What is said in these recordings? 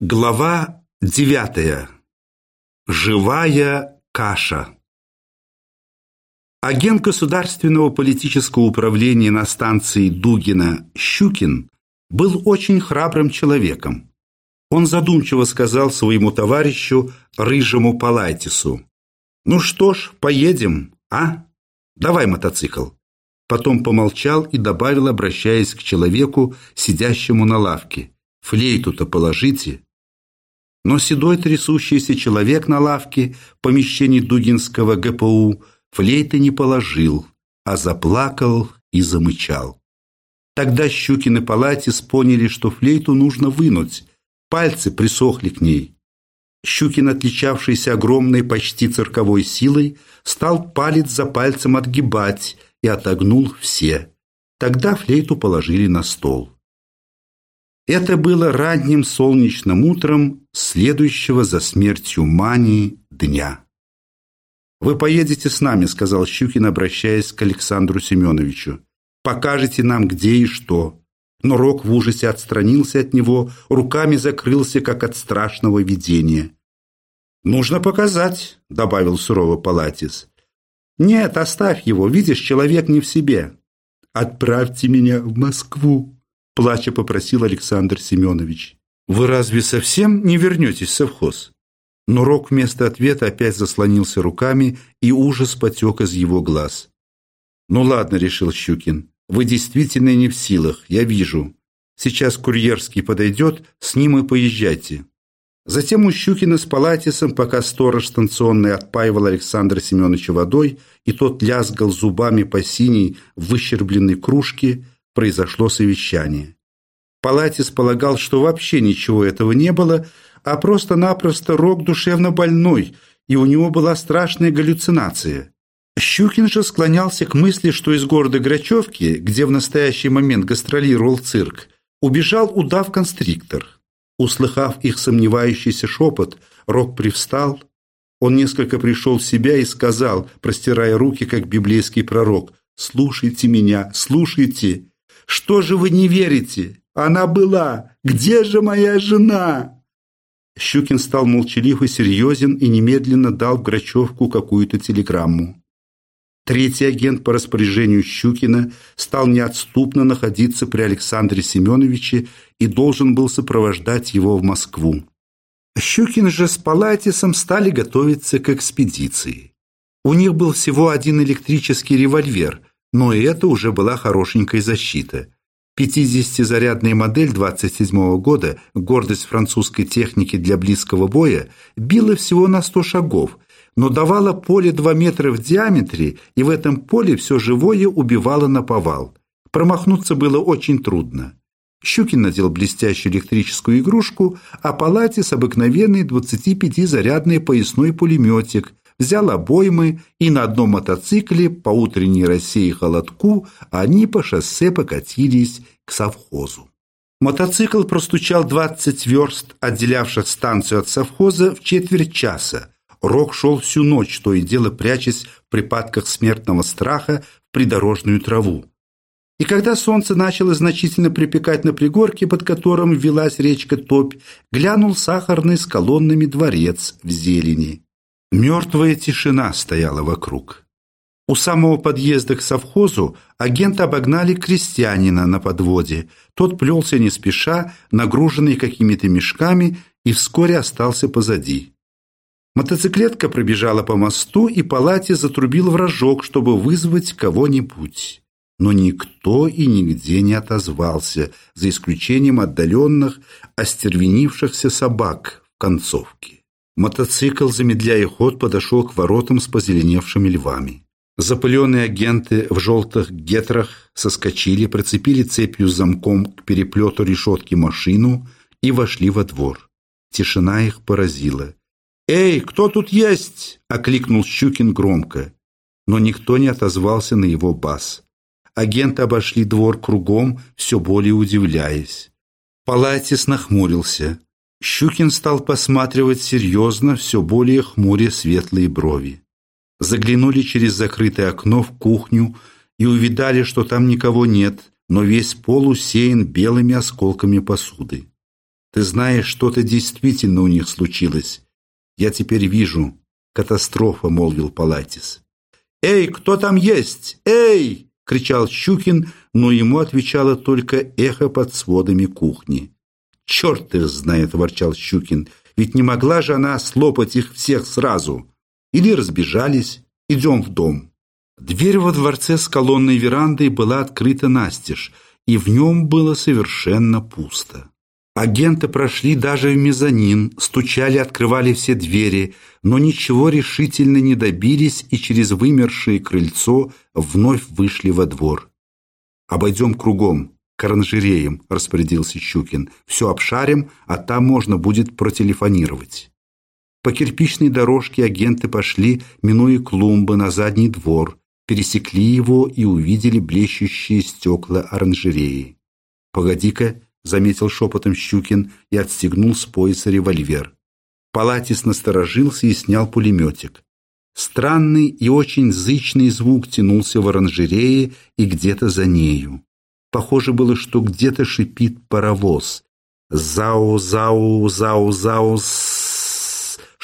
Глава девятая. Живая каша. Агент государственного политического управления на станции Дугина Щукин был очень храбрым человеком. Он задумчиво сказал своему товарищу, рыжему Палайтису, «Ну что ж, поедем, а? Давай мотоцикл». Потом помолчал и добавил, обращаясь к человеку, сидящему на лавке, «Флейту-то положите». Но седой трясущийся человек на лавке в помещении Дугинского ГПУ флейты не положил, а заплакал и замычал. Тогда Щукин и Палатис поняли, что флейту нужно вынуть, пальцы присохли к ней. Щукин, отличавшийся огромной почти цирковой силой, стал палец за пальцем отгибать и отогнул все. Тогда флейту положили на стол. Это было ранним солнечным утром следующего за смертью Мани дня. «Вы поедете с нами», — сказал Щукин, обращаясь к Александру Семеновичу. «Покажете нам, где и что». Но Рок в ужасе отстранился от него, руками закрылся, как от страшного видения. «Нужно показать», — добавил сурово Палатис. «Нет, оставь его, видишь, человек не в себе». «Отправьте меня в Москву», плача попросил Александр Семенович. «Вы разве совсем не вернетесь в совхоз?» Но Рок вместо ответа опять заслонился руками, и ужас потек из его глаз. «Ну ладно», — решил Щукин, — «вы действительно не в силах, я вижу. Сейчас курьерский подойдет, с ним и поезжайте». Затем у Щукина с Палатисом, пока сторож станционный отпаивал Александра Семеновича водой, и тот лязгал зубами по синей выщербленной кружке, произошло совещание. Палатис полагал, что вообще ничего этого не было, а просто-напросто Рок душевно больной, и у него была страшная галлюцинация. Щукин же склонялся к мысли, что из города Грачевки, где в настоящий момент гастролировал цирк, убежал удав-констриктор. Услыхав их сомневающийся шепот, Рок привстал. Он несколько пришел в себя и сказал, простирая руки, как библейский пророк, «Слушайте меня, слушайте!» Что же вы не верите? Она была. Где же моя жена?» Щукин стал молчалив и серьезен и немедленно дал в Грачевку какую-то телеграмму. Третий агент по распоряжению Щукина стал неотступно находиться при Александре Семеновиче и должен был сопровождать его в Москву. Щукин же с Палатисом стали готовиться к экспедиции. У них был всего один электрический револьвер, но и это уже была хорошенькая защита. 50-зарядная модель 27 года, гордость французской техники для близкого боя, била всего на 100 шагов, но давала поле 2 метра в диаметре, и в этом поле все живое убивало на повал. Промахнуться было очень трудно. Щукин надел блестящую электрическую игрушку, а Палатис обыкновенный 25-зарядный поясной пулеметик, взял обоймы, и на одном мотоцикле по утренней росе и холодку они по шоссе покатились к совхозу. Мотоцикл простучал 20 верст, отделявших станцию от совхоза, в четверть часа. Рок шел всю ночь, то и дело прячась в припадках смертного страха в придорожную траву. И когда солнце начало значительно припекать на пригорке, под которым велась речка Топь, глянул сахарный с колоннами дворец в зелени. Мертвая тишина стояла вокруг. У самого подъезда к совхозу агента обогнали крестьянина на подводе. Тот плелся не спеша, нагруженный какими-то мешками, и вскоре остался позади. Мотоциклетка пробежала по мосту, и палате затрубил в рожок, чтобы вызвать кого-нибудь. Но никто и нигде не отозвался, за исключением отдаленных, остервенившихся собак в концовке. Мотоцикл, замедляя ход, подошел к воротам с позеленевшими львами. Запыленные агенты в желтых гетрах соскочили, прицепили цепью с замком к переплету решетки машину и вошли во двор. Тишина их поразила. «Эй, кто тут есть?» – окликнул Щукин громко. Но никто не отозвался на его бас. Агенты обошли двор кругом, все более удивляясь. Палатис нахмурился. Щукин стал посматривать серьезно, все более хмуря светлые брови. Заглянули через закрытое окно в кухню и увидали, что там никого нет, но весь пол усеян белыми осколками посуды. Ты знаешь, что-то действительно у них случилось. Я теперь вижу. Катастрофа, молвил Палатис. «Эй, кто там есть? Эй!» — кричал Щукин, но ему отвечало только эхо под сводами кухни. «Черт их знает!» — ворчал Щукин. «Ведь не могла же она слопать их всех сразу!» Или разбежались. Идем в дом. Дверь во дворце с колонной верандой была открыта настежь, и в нем было совершенно пусто. Агенты прошли даже в мезонин, стучали, открывали все двери, но ничего решительно не добились и через вымершее крыльцо вновь вышли во двор. «Обойдем кругом, к оранжереям», — распорядился Щукин. «Все обшарим, а там можно будет протелефонировать». По кирпичной дорожке агенты пошли, минуя клумбы, на задний двор, пересекли его и увидели блещущие стекла оранжереи. «Погоди-ка», — заметил шепотом Щукин и отстегнул с пояса револьвер. Палатис насторожился и снял пулеметик. Странный и очень зычный звук тянулся в оранжерее и где-то за нею. Похоже было, что где-то шипит паровоз. «Зау-зау, зау-зау,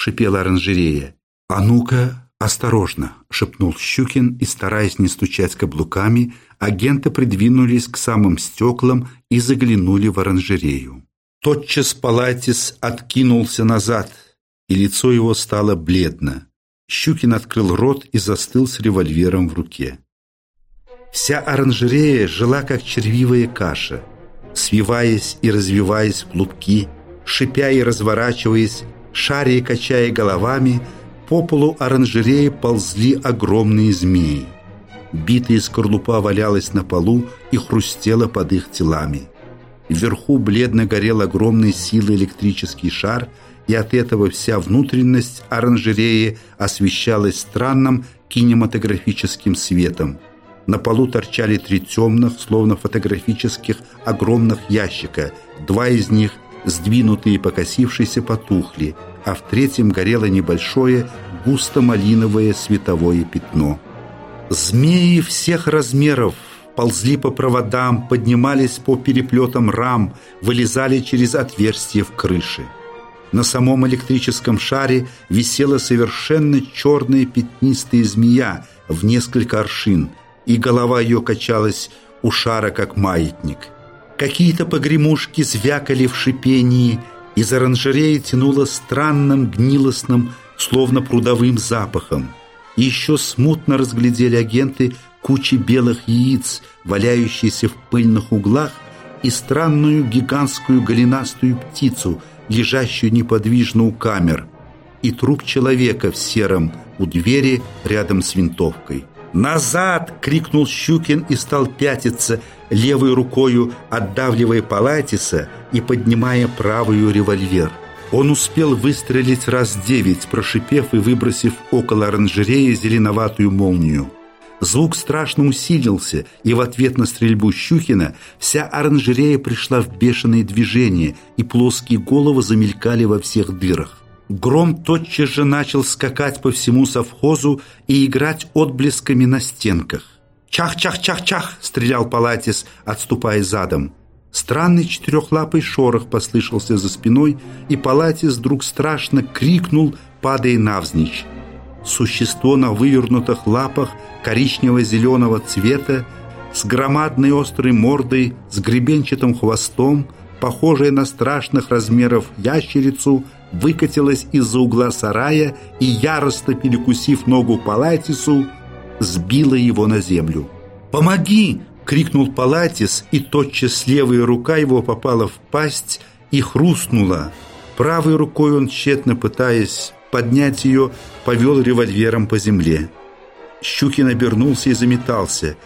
шипела оранжерея. «А ну-ка, осторожно!» — шепнул Щукин, и, стараясь не стучать каблуками, агенты придвинулись к самым стеклам и заглянули в оранжерею. Тотчас Палатис откинулся назад, и лицо его стало бледно. Щукин открыл рот и застыл с револьвером в руке. Вся оранжерея жила, как червивая каша, свиваясь и развиваясь в клубки, шипя и разворачиваясь, шаря и качая головами, по полу оранжереи ползли огромные змеи. Битая скорлупа валялась на полу и хрустела под их телами. Вверху бледно горел огромной силы электрический шар, и от этого вся внутренность оранжереи освещалась странным кинематографическим светом. На полу торчали три темных, словно фотографических, огромных ящика. Два из них сдвинутые и покосившиеся потухли, а в третьем горело небольшое густо-малиновое световое пятно. Змеи всех размеров ползли по проводам, поднимались по переплетам рам, вылезали через отверстия в крыше. На самом электрическом шаре висела совершенно черная пятнистая змея в несколько аршин, и голова ее качалась у шара, как маятник – Какие-то погремушки звякали в шипении, из оранжереи тянуло странным, гнилостным, словно прудовым запахом. И еще смутно разглядели агенты кучи белых яиц, валяющиеся в пыльных углах, и странную гигантскую голенастую птицу, лежащую неподвижно у камер, и труп человека в сером у двери рядом с винтовкой. «Назад!» — крикнул Щукин и стал пятиться, левой рукою отдавливая Палатиса и поднимая правую револьвер. Он успел выстрелить раз девять, прошипев и выбросив около оранжереи зеленоватую молнию. Звук страшно усилился, и в ответ на стрельбу Щукина вся оранжерея пришла в бешеное движение, и плоские головы замелькали во всех дырах. Гром тотчас же начал скакать по всему совхозу и играть отблесками на стенках. «Чах-чах-чах-чах!» — стрелял Палатис, отступая задом. Странный четырехлапый шорох послышался за спиной, и Палатис вдруг страшно крикнул, падая навзничь. Существо на вывернутых лапах коричнево-зеленого цвета, с громадной острой мордой, с гребенчатым хвостом, похожее на страшных размеров ящерицу, выкатилась из-за угла сарая и, яростно перекусив ногу Палатису, сбила его на землю. «Помоги!» — крикнул Палатис, и тотчас левая рука его попала в пасть и хрустнула. Правой рукой он, тщетно пытаясь поднять ее, повел револьвером по земле. Щукин обернулся и заметался.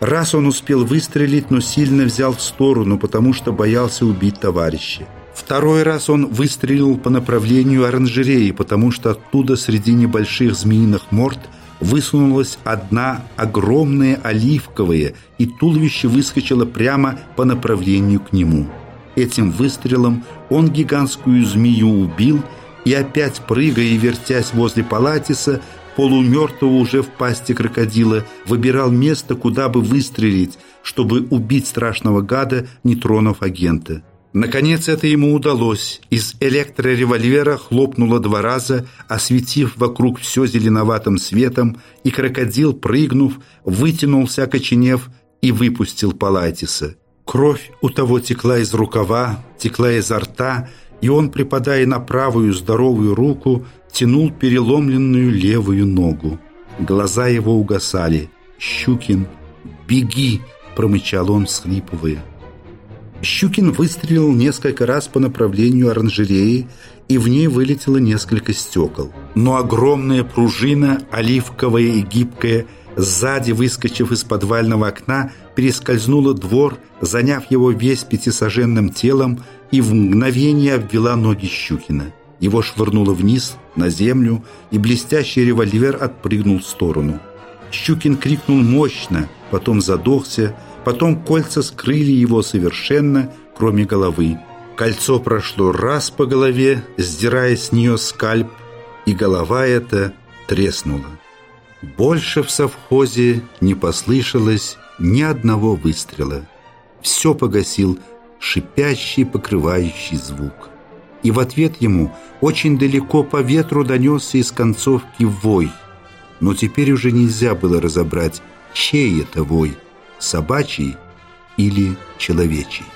Раз он успел выстрелить, но сильно взял в сторону, потому что боялся убить товарища. Второй раз он выстрелил по направлению оранжереи, потому что оттуда среди небольших змеиных морд высунулась одна огромная оливковая, и туловище выскочило прямо по направлению к нему. Этим выстрелом он гигантскую змею убил и опять, прыгая и вертясь возле Палатиса, полумертвого уже в пасти крокодила, выбирал место, куда бы выстрелить, чтобы убить страшного гада, не тронув агента. Наконец это ему удалось. Из электроревольвера хлопнуло два раза, осветив вокруг все зеленоватым светом, и крокодил, прыгнув, вытянулся, окоченев, и выпустил Палатиса. Кровь у того текла из рукава, текла изо рта, и он, припадая на правую здоровую руку, тянул переломленную левую ногу. Глаза его угасали. «Щукин, беги!» – промычал он, всхлипывая. Щукин выстрелил несколько раз по направлению оранжереи, и в ней вылетело несколько стекол. Но огромная пружина, оливковая и гибкая, сзади, выскочив из подвального окна, перескользнула двор, заняв его весь пятисоженным телом, и в мгновение обвела ноги Щукина. Его швырнуло вниз, на землю, и блестящий револьвер отпрыгнул в сторону. Щукин крикнул мощно, потом задохся, Потом кольца скрыли его совершенно, кроме головы. Кольцо прошло раз по голове, сдирая с нее скальп, и голова эта треснула. Больше в совхозе не послышалось ни одного выстрела. Все погасил шипящий, покрывающий звук. И в ответ ему очень далеко по ветру донесся из концовки вой. Но теперь уже нельзя было разобрать, чей это вой – собачий или человечий.